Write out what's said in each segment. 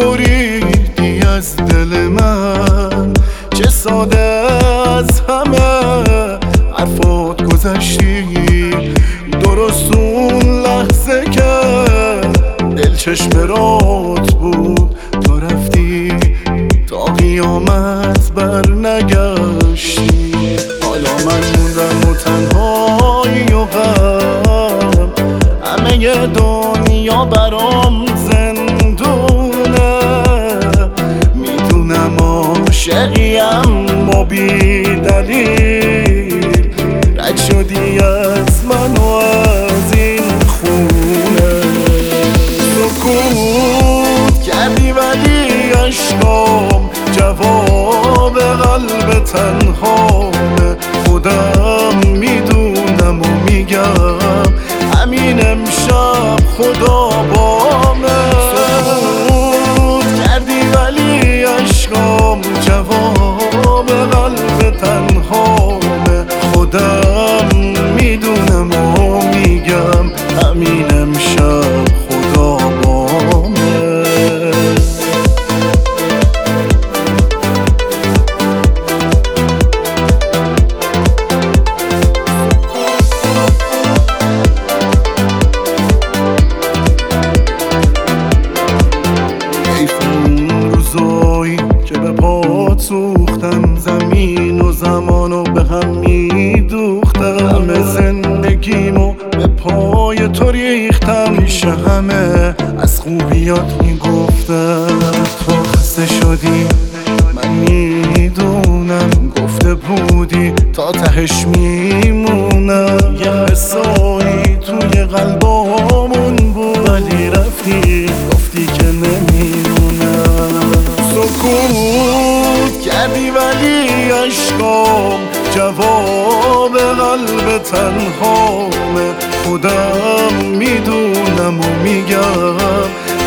بریدی از دل من؟ چه ساده از همه حرفات گذشتی. درست اون لحظه که دل چشم رات بود تو رفتی. تا قیامت بر نگشتی حالا من موندم و تنهایی و غم. همه دنیا بر عاشقیم و بی دلیل رد شدی از من و از این خونه. سکوت کردی ولی عشقام جواب قلب تنهامه. خودم می‌دونم و میگم. همین امشب خدا بامه پات سوختم زمین و زمان و به هم میدوختم همه زندگیمو به پای تو ریختم پیش همه از خوبیات می‌گفتم تو خسته شدی؟ من می‌دونم. گفته بودی تا تهش میمونم کردی ولی عشقام جواب قلب تنهامه خودم می‌دونم و میگم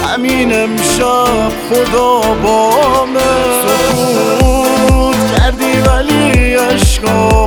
همین امشب خدا بامه سکوت کردی ولی عشقام